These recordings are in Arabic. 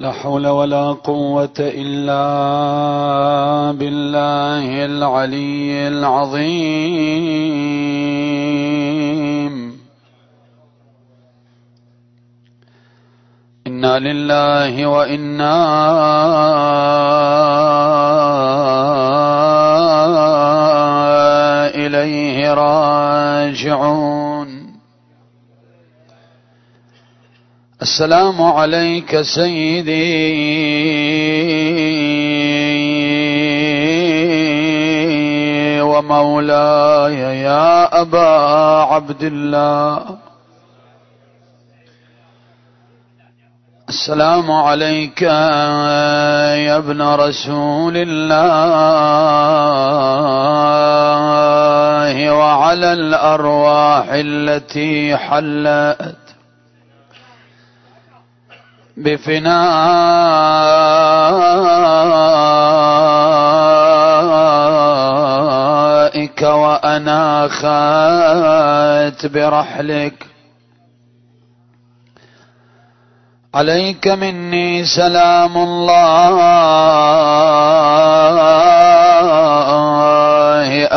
لا حول ولا قوة إلا بالله العلي العظيم. إنا لله وإنا إليه راجعون. السلام عليك سيدي. ومولاي يا أبا عبد الله. السلام عليك يا ابن رسول الله. وعلى الأرواح التي حلت. بفنائك وأنا خات برحلك. عليك مني سلام الله.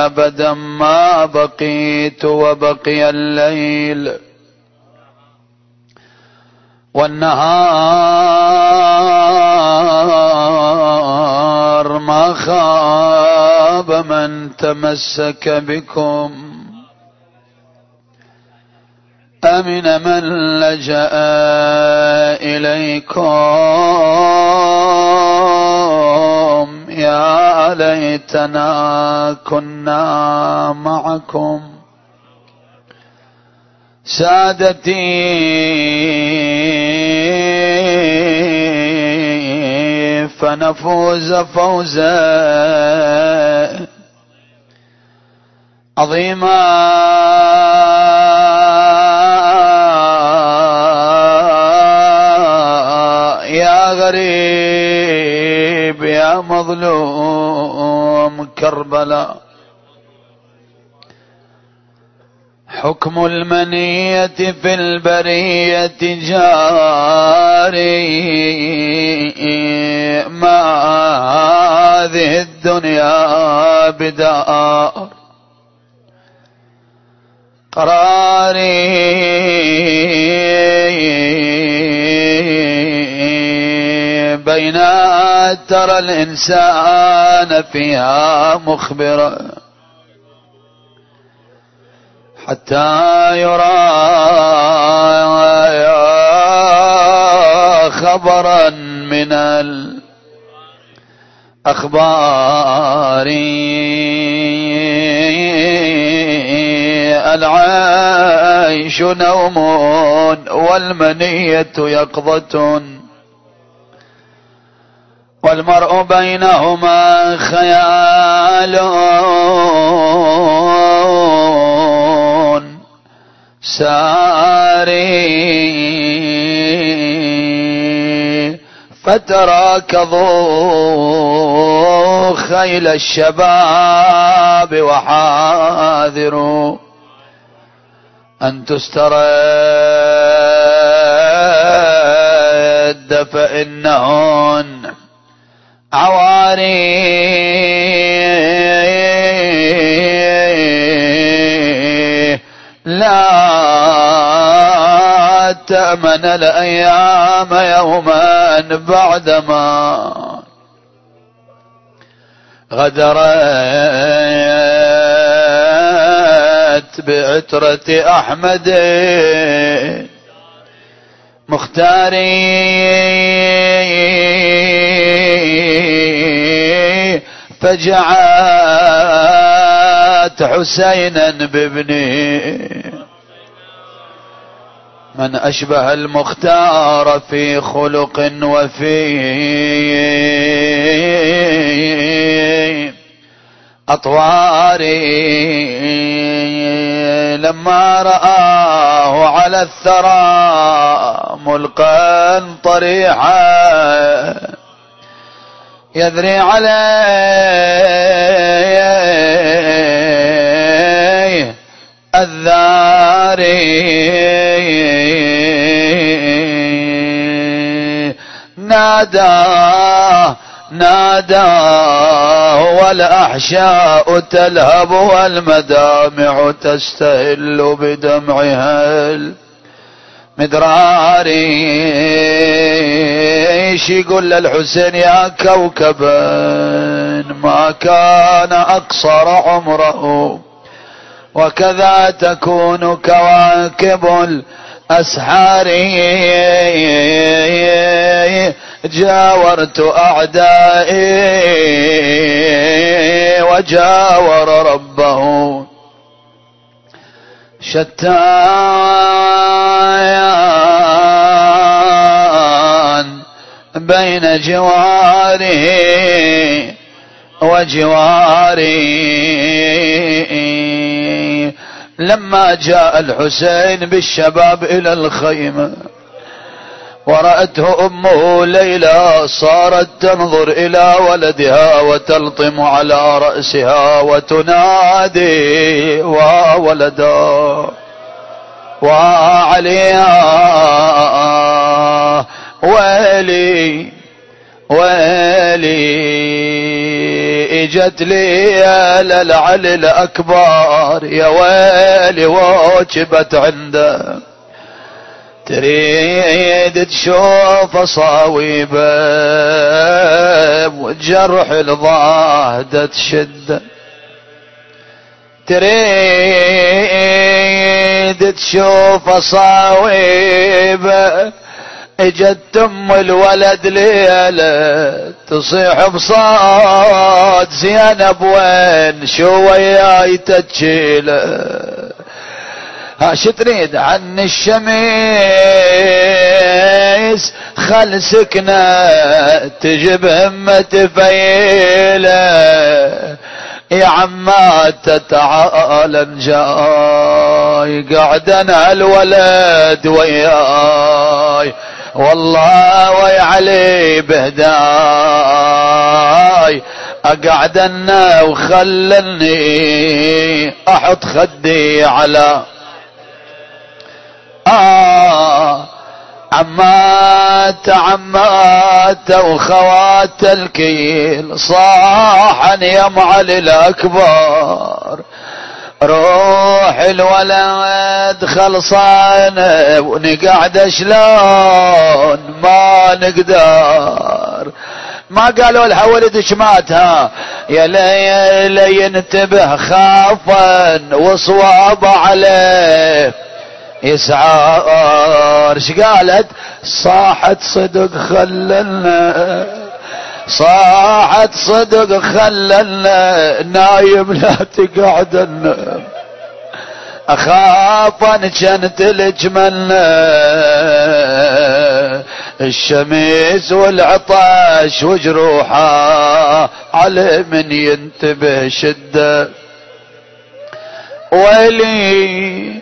أبدا ما بقيت وبقي الليل. والنهار ما خاب من تمسك بكم. أمن من لجأ إليكم. يا ليتنا كنا معكم. سادتي فنفوز فوزا عظيما. يا غريب يا مظلوم كربلاء. حكم المنية في البرية جاري ما هذه الدنيا بدار. قراري بين ترى الإنسان فيها مخبرا. حتى يرى خبرا من الأخبار. العيش نوم والمنية يقظة والمرء بينهما خيال. ساري. فتراكضوا خيل الشباب وحاذروا أن تسترد فإنهن عواري. لا تأمن الأيام يوما بعدما غدرت بعترة أحمد مختاري. فجعت حسينا بابنه من أشبه المختار في خلق وفي أطوار. لما رآه على الثرى ملقا طريحا. يذري عليه الذاري. ناداه ناداه والأحشاء تلهب والمدامع تستهل بدمعها مدراري إيش يقول للحسين يا كوكبا؟ ما كان أقصر عمره وكذا تكون كواكب الاسحار جاورت أعدائي وجاور ربه. شتان بين جواره وجواري. لما جاء الحسين بالشباب إلى الخيمة ورأته أمه ليلى صارت تنظر إلى ولدها وتلطم على رأسها وتنادي وولدا وعليها ويلي ويلي. اجت لي للعلي الأكبر يا ويلي وجبت عنده تريد تشوف صاويبه وجرح الضاهدة تشد. تريد تشوف صاويبه اجت ام الولد ليلة تصيح بصوت زينب وين شو وياي تجيلة؟ ها شو تريد؟ عن الشميس خل سكنة تجيب همة فيلة يا عمات تعال جاي قعدنا الولد وياي. والله ويا علي بهداي اقعدنا وخلني أحط خدي على. آه عمات عمات وخوات الكيل صاحا يا معلي الأكبر. روح الولد خلصانة ونقعد شلون ما نقدر. ما قالوا لها ولدك مات ها يا ليل ينتبه خافا وصواب عليه. يسعار إيش قالت؟ صاحت صدق خللنا. صاحت صدق خللنا نايم لا تقعدنا اخاف ان كانت الجملنا الشمس والعطش وجروحه على من ينتبه شدة. ويلي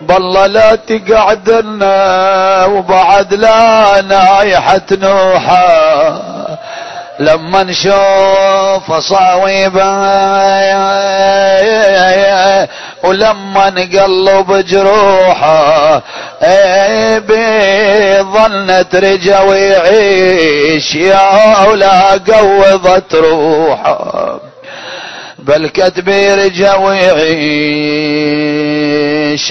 بالله لا تقعدنا وبعد لا نايحة نوحة. لما نشوف صاويبه ولما نقلب جروحه بيظل ترجى ويعيش يا ولا قوضت روحه. بل كتبي رجى ويعيش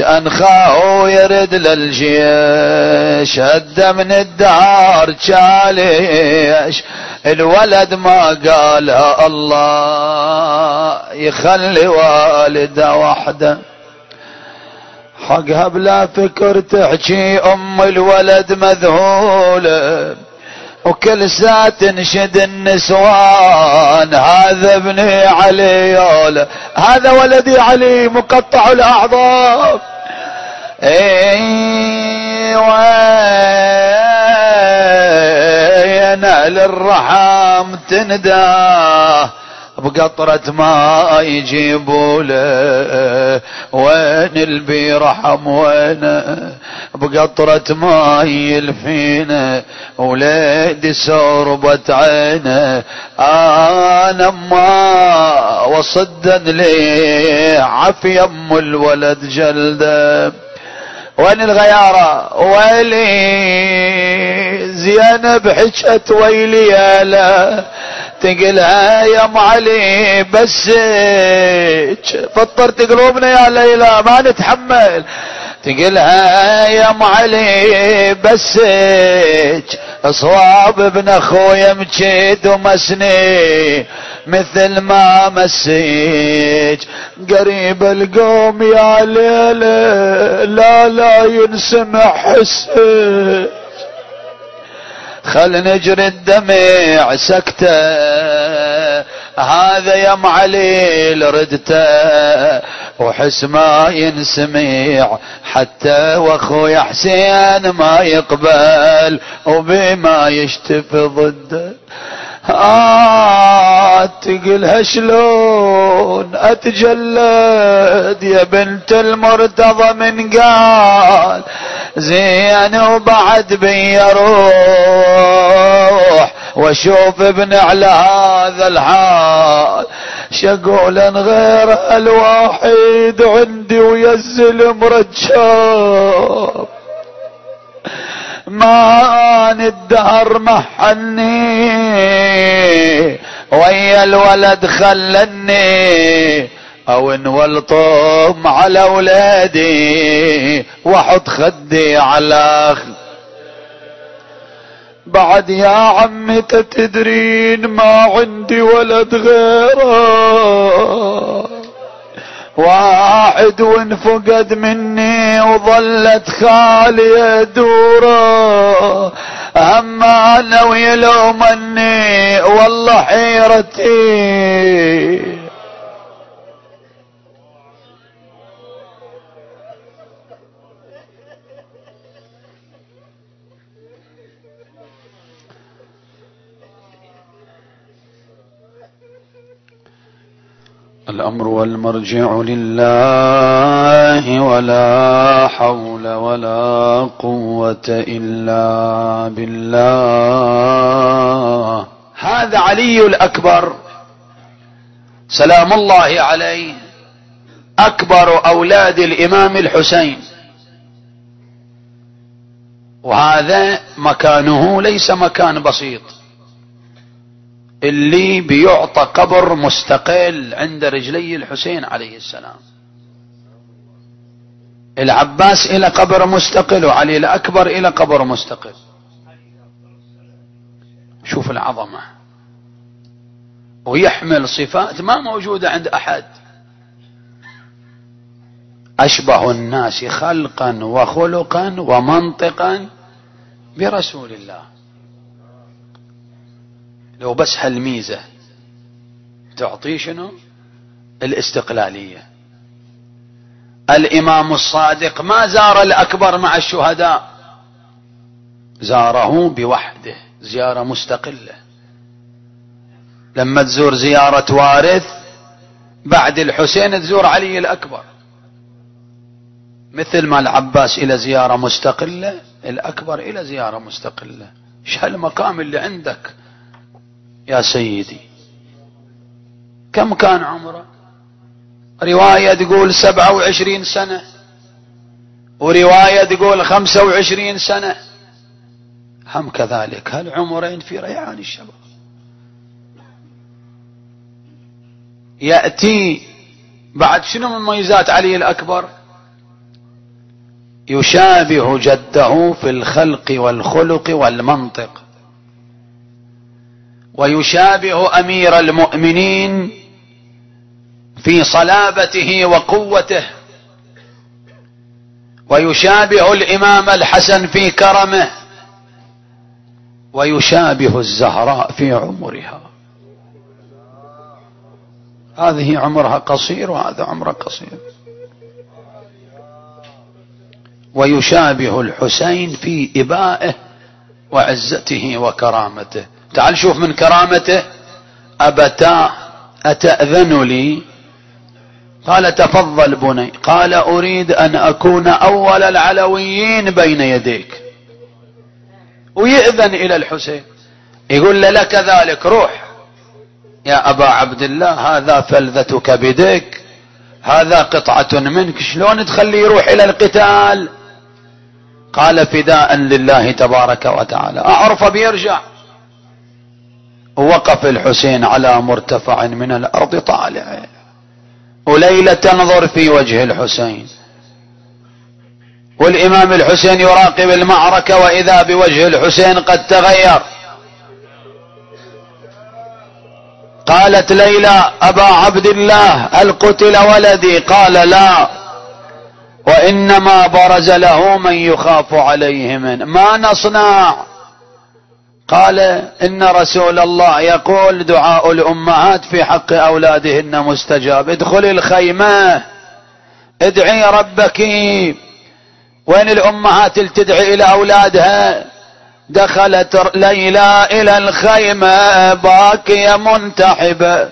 انخاه يرد للجيش هدى من الدار شاليش. الولد ما قال الله يخلي والده وحده. حقها بلا فكر تحكي أم الولد مذهولة وكل ساعة تنشد النسوان هذا ابني علي هذا ولدي علي مقطع الأعضاء. أيوه للرحم تنداه بقطرة ما يجيبوا له. وين البي رحم وين؟ بقطرة ما يلفينا وليدي سربت عينه. أنا ما وصدا لي عفي أم الولد جلده. وين الغيارة؟ ويلي زينب حجت ويلي يا لا تقلها يا أم علي بس فطرت قلوبنا يا ليلى ما نتحمل. تقلها يا أم علي بس صواب ابن اخويا مجيد ومسني مثل ما مسيج قريب القوم يا ليلة لا لا ينسمع حسك خل نجري الدمع سكتة هذا يا معلي لردته. وحس ما ينسمع. حتى واخويا حسين ما يقبل وبما يشتفي ضده آه تقلها شلون أتجلد يا بنت المرتضى من قال زين وبعد بي روح وأشوف ابن على هذا الحال شقولا غير الواحد عندي ويزل مرجاب ما الدهر محني ويا الولد خلني أو انولطم على اولادي واحط خدي على بعد يا عمي تدرين ما عندي ولد غيره. واحد وانفقد مني وظلت خالي دورة. أما أنا ويلومني والله حيرتي. الأمر والمرجع لله ولا حول ولا قوة إلا بالله. هذا علي الأكبر. سلام الله عليه. أكبر أولاد الإمام الحسين. وهذا مكانه ليس مكان بسيط. اللي بيعطى قبر مستقل عند رجلي الحسين عليه السلام. العباس إلى قبر مستقل وعلي الأكبر إلى قبر مستقل. شوف العظمة. ويحمل صفات ما موجودة عند أحد. أشبه الناس خلقا وخلقا ومنطقا برسول الله. لو بس هالميزة تعطيه شنو؟ الاستقلالية. الإمام الصادق ما زار الأكبر مع الشهداء زاره بوحده زيارة مستقلة. لما تزور زيارة وارث بعد الحسين تزور علي الأكبر. مثل ما العباس إلى زيارة مستقلة الأكبر إلى زيارة مستقلة. إيش هالمقام اللي عندك؟ يا سيدي. كم كان عمره؟ رواية تقول سبعة وعشرين سنة ورواية تقول خمسة وعشرين سنة. هم كذلك. هالعمرين في ريعان الشباب؟ يأتي بعد شنو من مميزات علي الأكبر؟ يشابه جده في الخلق والخلق والمنطق. ويشابه أمير المؤمنين في صلابته وقوته ويشابه الإمام الحسن في كرمه ويشابه الزهراء في عمرها. هذه عمرها قصير وهذا عمره قصير. ويشابه الحسين في إبائه وعزته وكرامته. تعال شوف من كرامته. أبتا أتأذن لي؟ قال تفضل بني. قال أريد أن أكون أول العلويين بين يديك. ويأذن إلى الحسين. يقول له لك ذلك روح. يا أبا عبد الله هذا فلذتك بديك هذا قطعة منك. شلون تخليه يروح إلى القتال؟ قال فداء لله تبارك وتعالى. أعرف بيرجع. وقف الحسين على مرتفع من الأرض طالع. وليلة تنظر في وجه الحسين. والإمام الحسين يراقب المعركة وإذا بوجه الحسين قد تغير. قالت ليلى أبا عبد الله هل قتل ولدي؟ قال لا. وإنما برز له من يخاف عليه من ما نصنع. قال إن رسول الله يقول دعاء الأمهات في حق أولادهن مستجاب. ادخلي الخيمة. ادعي ربك. وين الأمهات تدعي إلى أولادها؟ دخلت ليلى إلى الخيمة. باكية منتحبة.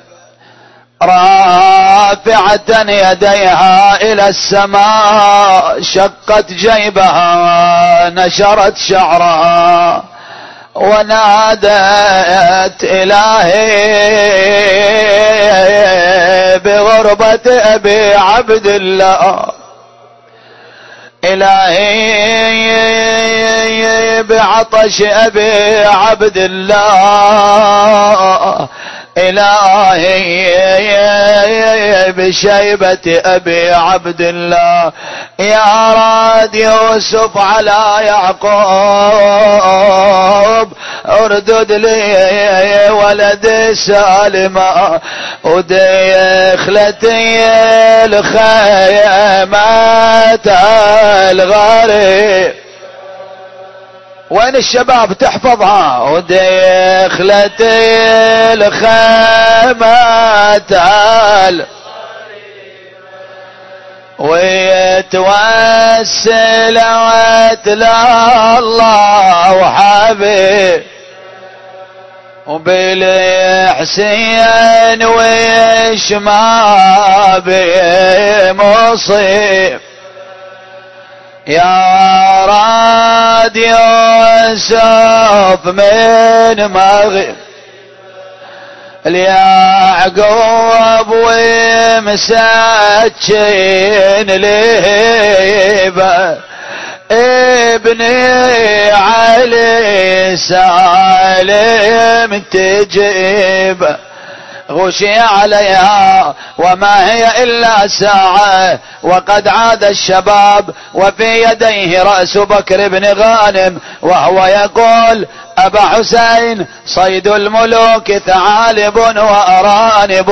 رافعة يديها إلى السماء. شقت جيبها. نشرت شعرها. ونادت إلهي بغربة أبي عبد الله. إلهي بعطش أبي عبد الله. إلهي بشيبة أبي عبد الله. يا يوسف على يعقوب أردد لي ولدي سالما ودخلتي الخيمة الغريب وين الشباب تحفظها؟ ودخلت الخيمة تعال ويتوسل وتلا الله وحبيب. وبالحسين ويش ما بمصيب. يا راد يوسف من مغيب. اليعقوب ومسكين ليبه ابني علي سالم تجيبه غشي عليها وما هي إلا ساعة. وقد عاد الشباب وفي يديه رأس بكر بن غانم. وهو يقول أبا حسين صيد الملوك ثعالب وأرانب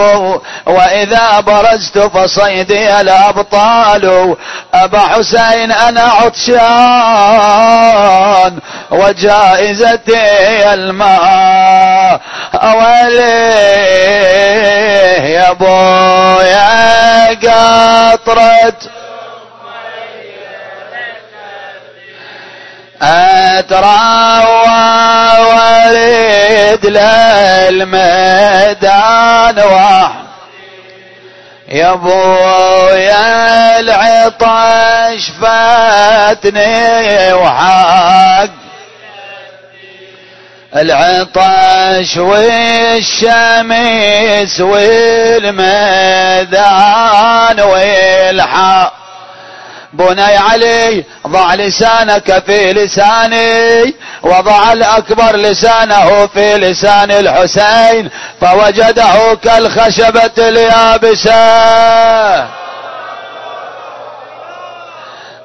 وإذا برزت فصيدي الأبطال. أبا حسين أنا عطشان وجائزتي الماء. أوليه يا بويا قطرت. أتراوى وليد للميدان واحد. يا أبويا العطش فاتني وحق. العطش والشمس والميدان والحق. بني علي ضع لسانك في لساني وضع الأكبر لسانه في لسان الحسين فوجده كالخشبة اليابسة.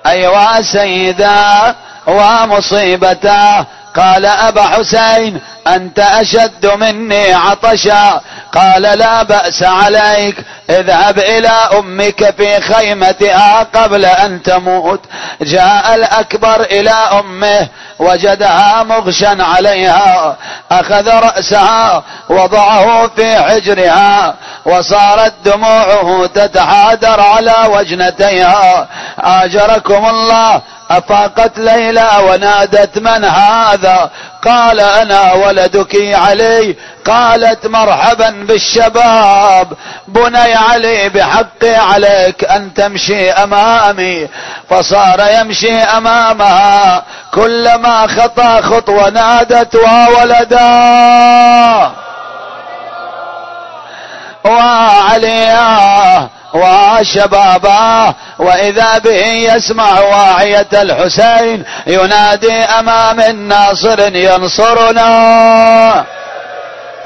أيوا سيدا ومصيبته قال أبا حسين أنت أشد مني عطشا. قال لا بأس عليك اذهب إلى أمك في خيمتها قبل أن تموت. جاء الأكبر إلى أمه وجدها مغشا عليها أخذ رأسها وضعه في حجرها وصارت دموعه تتحادر على وجنتيها. آجركم الله افاقت ليلى ونادت من هذا؟ قال أنا ولدك علي. قالت مرحبا بالشباب. بني علي بحقي عليك أن تمشي أمامي. فصار يمشي أمامها. كلما خطى خطوة نادت وولدا. وعليا. وشبابا وإذا به يسمع واعية الحسين ينادي أمام الناصر ينصرنا.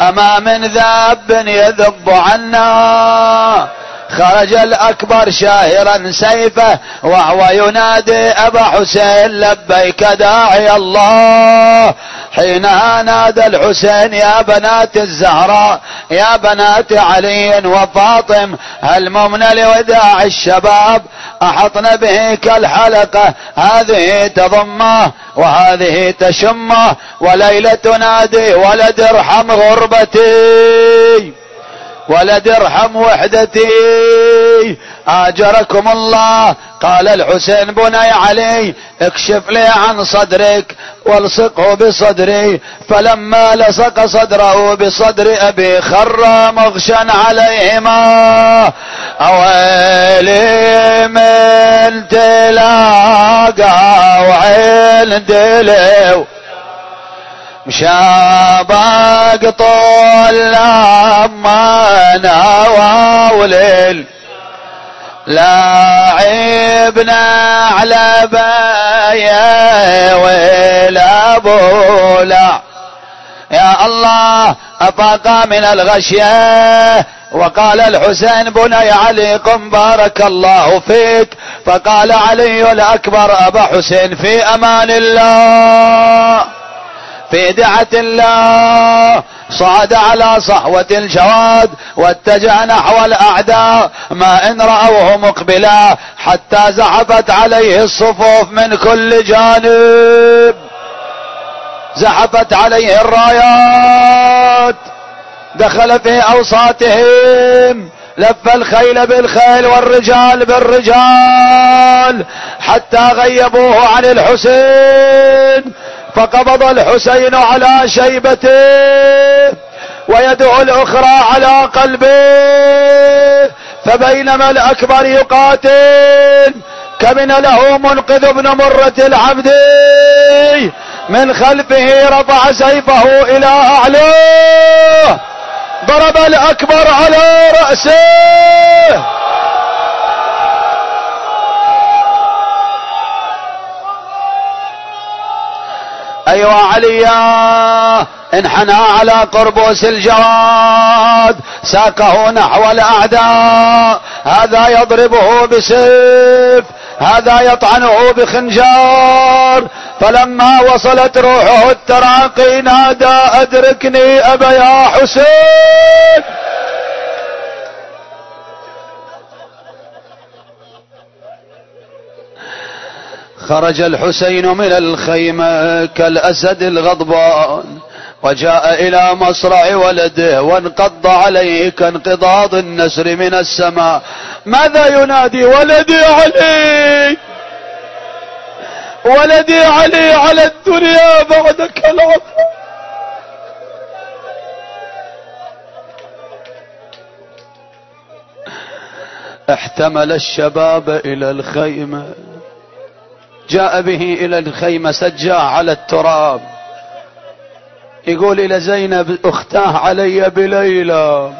أمام ذاب يذب عنا. خرج الأكبر شاهرا سيفه وهو ينادي أبا حسين لبيك داعي الله. حينها نادى الحسين يا بنات الزهراء يا بنات علي وفاطم هل ممن لوداع الشباب؟ أحطن به كالحلقة هذه تضمة وهذه تشمة وليلة تنادي ولد ارحم غربتي. ولد ارحم وحدتي. آجركم الله. قال الحسين بني علي اكشف لي عن صدرك والصقه بصدري. فلما لصق صدره بصدر أبي خر مغشا عليهما. اويلي من تلاقى وعين دلو مشابق طول لما نوى وليل. لاعبنا على بايا ولا بولا يا الله أفاق من الغشية. وقال الحسين بني علي قم بارك الله فيك. فقال علي الأكبر أبا حسين في أمان الله. في دعة الله. صعد على صحوة الجواد واتجه نحو الأعداء ما إن رأوه مقبلا حتى زحفت عليه الصفوف من كل جانب. زحفت عليه الرايات. دخل في أوساطهم. لف الخيل بالخيل والرجال بالرجال. حتى غيبوه عن الحسين. فقبض الحسين على شيبته ويده الأخرى على قلبه فبينما الأكبر يقاتل كمن له منقذ ابن مرة العبد من خلفه رفع سيفه إلى اعلاه ضرب الأكبر على رأسه ايوا عليا انحنى على قربوس الجواد ساقه نحو الأعداء هذا يضربه بسيف هذا يطعنه بخنجار فلما وصلت روحه التراقي نادى أدركني أبا يا حسين. خرج الحسين من الخيمة كالأسد الغضبان وجاء إلى مصرع ولده وانقض عليه كانقضاض النسر من السماء. ماذا ينادي ولدي علي؟ ولدي علي على الدنيا بعدك العظم احتمل الشباب إلى الخيمة. جاء به إلى الخيمة سجاه على التراب. يقول إلى زينب أختاه علي بليلة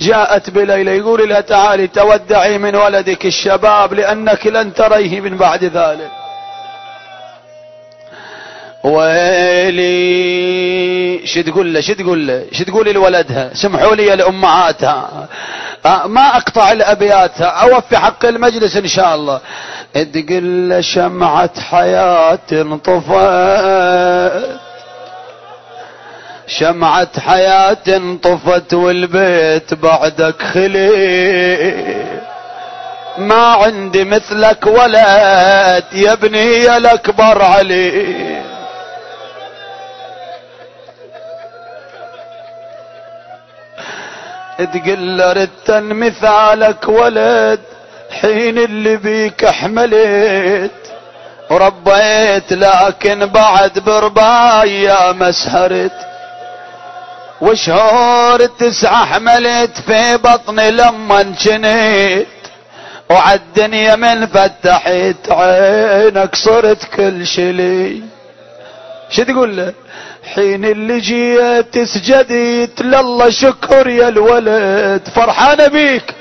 جاءت بليلة يقول لها تعالي تودعي من ولدك الشباب لأنك لن تريه من بعد ذلك. ويلي شو تقول له شو تقول له شو تقولي لولدها؟ سمحوا لي لامهاتها آه، ما أقطع الأبيات أوفي حق المجلس إن شاء الله. تقول شمعة حياة انطفت شمعة حياة انطفت والبيت بعدك خلي. ما عندي مثلك ولد يا ابني الأكبر علي. تقل ردتن مثالك ولد حين اللي بيك حملت. وربيت لكن بعد بربايا مسهرت. وشهور تسعة حملت في بطني لما انجنيت وعالدنيا من فتحت عينك صرت كل شي لي شو تقول له؟ حين اللي جيت تسجديت لله شكر يا الولد فرحانة بيك.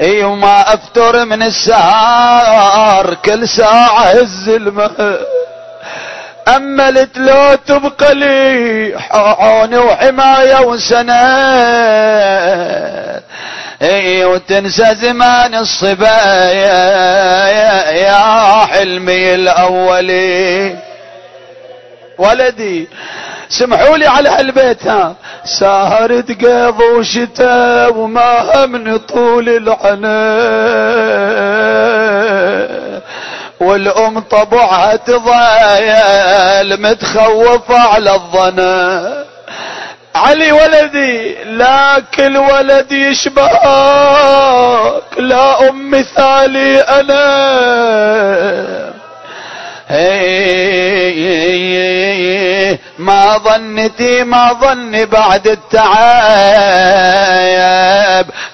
إي وما افتر من السهار كل ساعة هز الماء أملت لو تبقى لي عون وحماية وسنة. إي وتنسى زمان الصبا يا, يا حلمي الأولي. ولدي سمحوا لي على هالبيت ها. سهرت قيض وشتاء وما من طول العنا. والأم طبعها تضايل متخوفة على الظنا. علي ولدي لا كل ولد يشبهك لا أم مثالي أنا. ما ظنتي ما ظني بعد التعب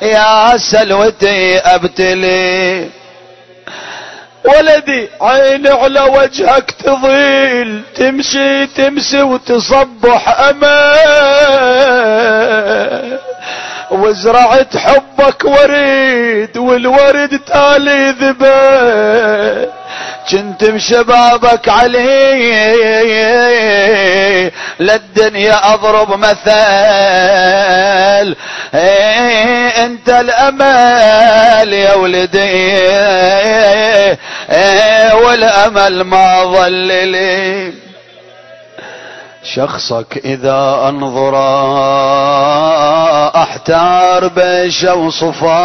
يا سلوتي ابتلي ولدي عيني على وجهك تضيل تمشي تمسي وتصبح أمان وزرعت حبك وريد والورد تالي ذبان كنت بشبابك علي للدنيا أضرب مثل أنت الأمل يا ولدي. والأمل ما ظل لي. شخصك إذا أنظر أحتار بيش وصفا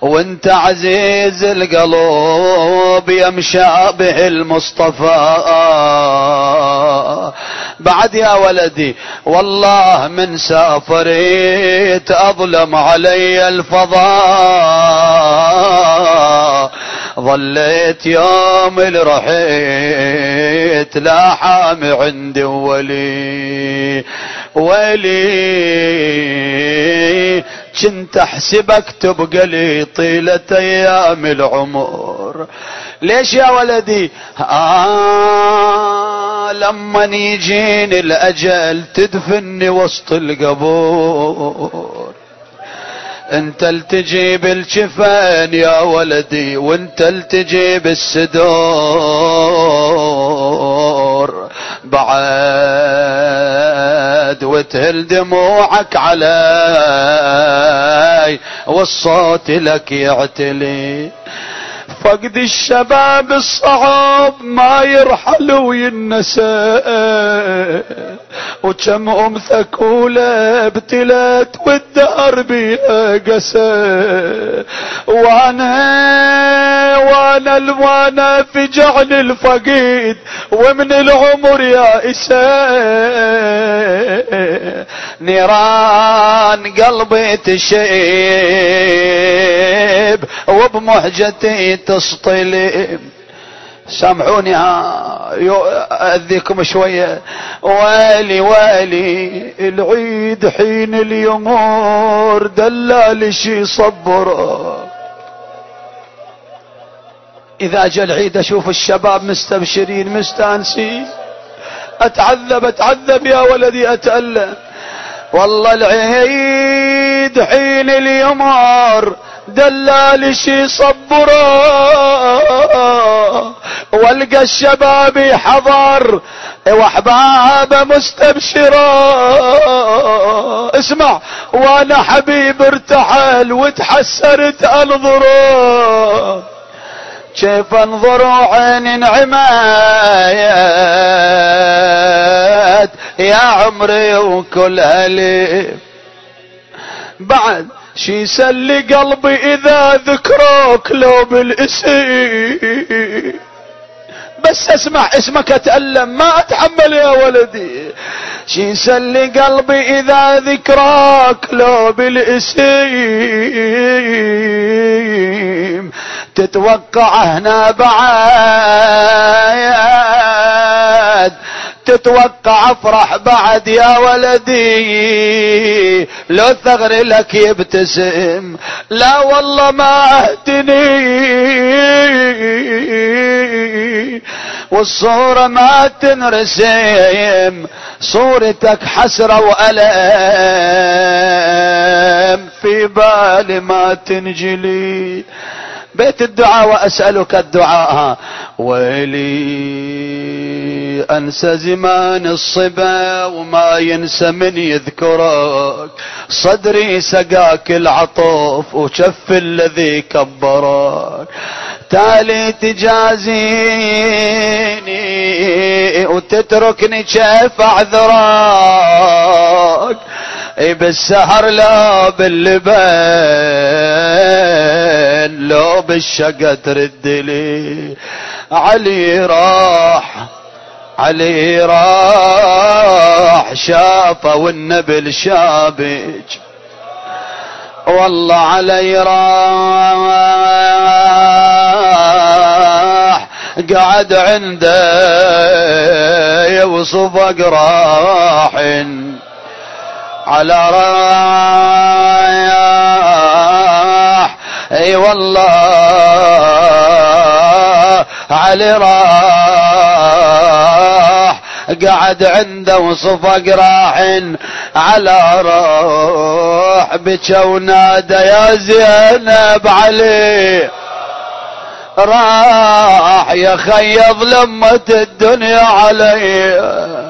وانت عزيز القلوب يمشى به المصطفى. بعد يا ولدي والله من سافريت أظلم علي الفضاء ظليت يوم رحيت لا حامي عندي ولي. ولي كنت احسبك تبقى لي طيلة أيام العمر. ليش يا ولدي؟ آه لما يجيني الأجل تدفني وسط القبور. انت التجيب الجفان يا ولدي وانت التجيب السدور. بعد وتهل دموعك علي والصوت لك يعتلي فقد الشباب الصعب ما يرحل وينسى وكم ام ثكولة ابتلت والدهر بيها قسى. وأنا وانا الوانا في جعل الفقيد ومن العمر يا إساء نيران قلبي تشيب وبمهجتي تسطلي سامحوني أذيكم شوية. والي والي العيد حين اليمور دلال شي صبره إذا جاء العيد أشوف الشباب مستبشرين مستانسين. أتعذب أتعذب يا ولدي أتألم. والله العيد حين اليمار دلال شي صبره والقى الشباب حضر وأحباب مستبشرة اسمع وأنا حبيب ارتحل وتحسرت انظره كيف أنظر عين عمايات يا عمري وكل الف بعد شي يسلي قلبي إذا ذكروك لو بالإسم. بس اسمع اسمك أتألم ما أتحمل يا ولدي. شي يسلي قلبي إذا ذكراك لو بالإسم. تتوقع هنا بعد. تتوقع أفرح بعد يا ولدي. لو ثغر لك يبتسم. لا والله ما اهتني والصورة ما تنرسم. صورتك حسرة وألم. في بالي ما تنجلي. بيت الدعاء وأسألك الدعاء. ويلي. أنسى زمان الصبا وما ينسى من يذكرك صدري سقاك العطف وشف الذي كبرك تالي تجازيني وتتركني كيف أعذرك. بالسهر لا باللبن لو بالشقة ترد لي. علي راح علي راح شافه والنبل شابج والله علي راح قعد عنده يوصف اقراح على رايح إي والله علي راح. قعد عنده وصف راح على روح بكى ونادى يا زينب علي. راح يا لمة الدنيا علي.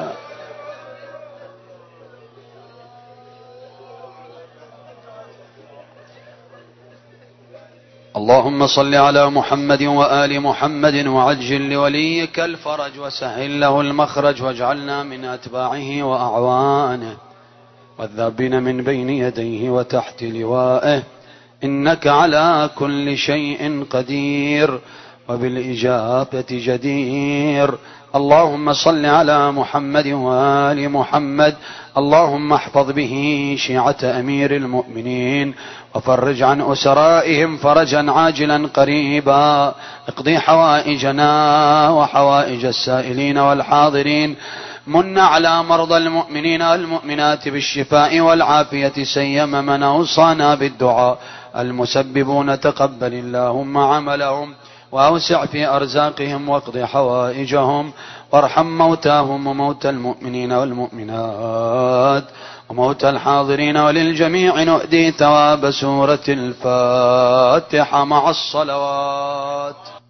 اللهم صل على محمد وآل محمد وعجل لوليك الفرج وسهل له المخرج واجعلنا من أتباعه وأعوانه والذابين من بين يديه وتحت لوائه إنك على كل شيء قدير وبالإجابة جدير. اللهم صل على محمد وآل محمد. اللهم احفظ به شيعة أمير المؤمنين. وفرج عن أسرائهم فرجا عاجلا قريبا. اقضي حوائجنا وحوائج السائلين والحاضرين. من على مرضى المؤمنين والمؤمنات بالشفاء والعافية سيما من أوصانا بالدعاء. المسببون تقبل اللهم عملهم. وأوسع في أرزاقهم واقض حوائجهم وارحم موتاهم وموتى المؤمنين والمؤمنات وموتى الحاضرين وللجميع نؤدي ثواب سورة الفاتحة مع الصلوات.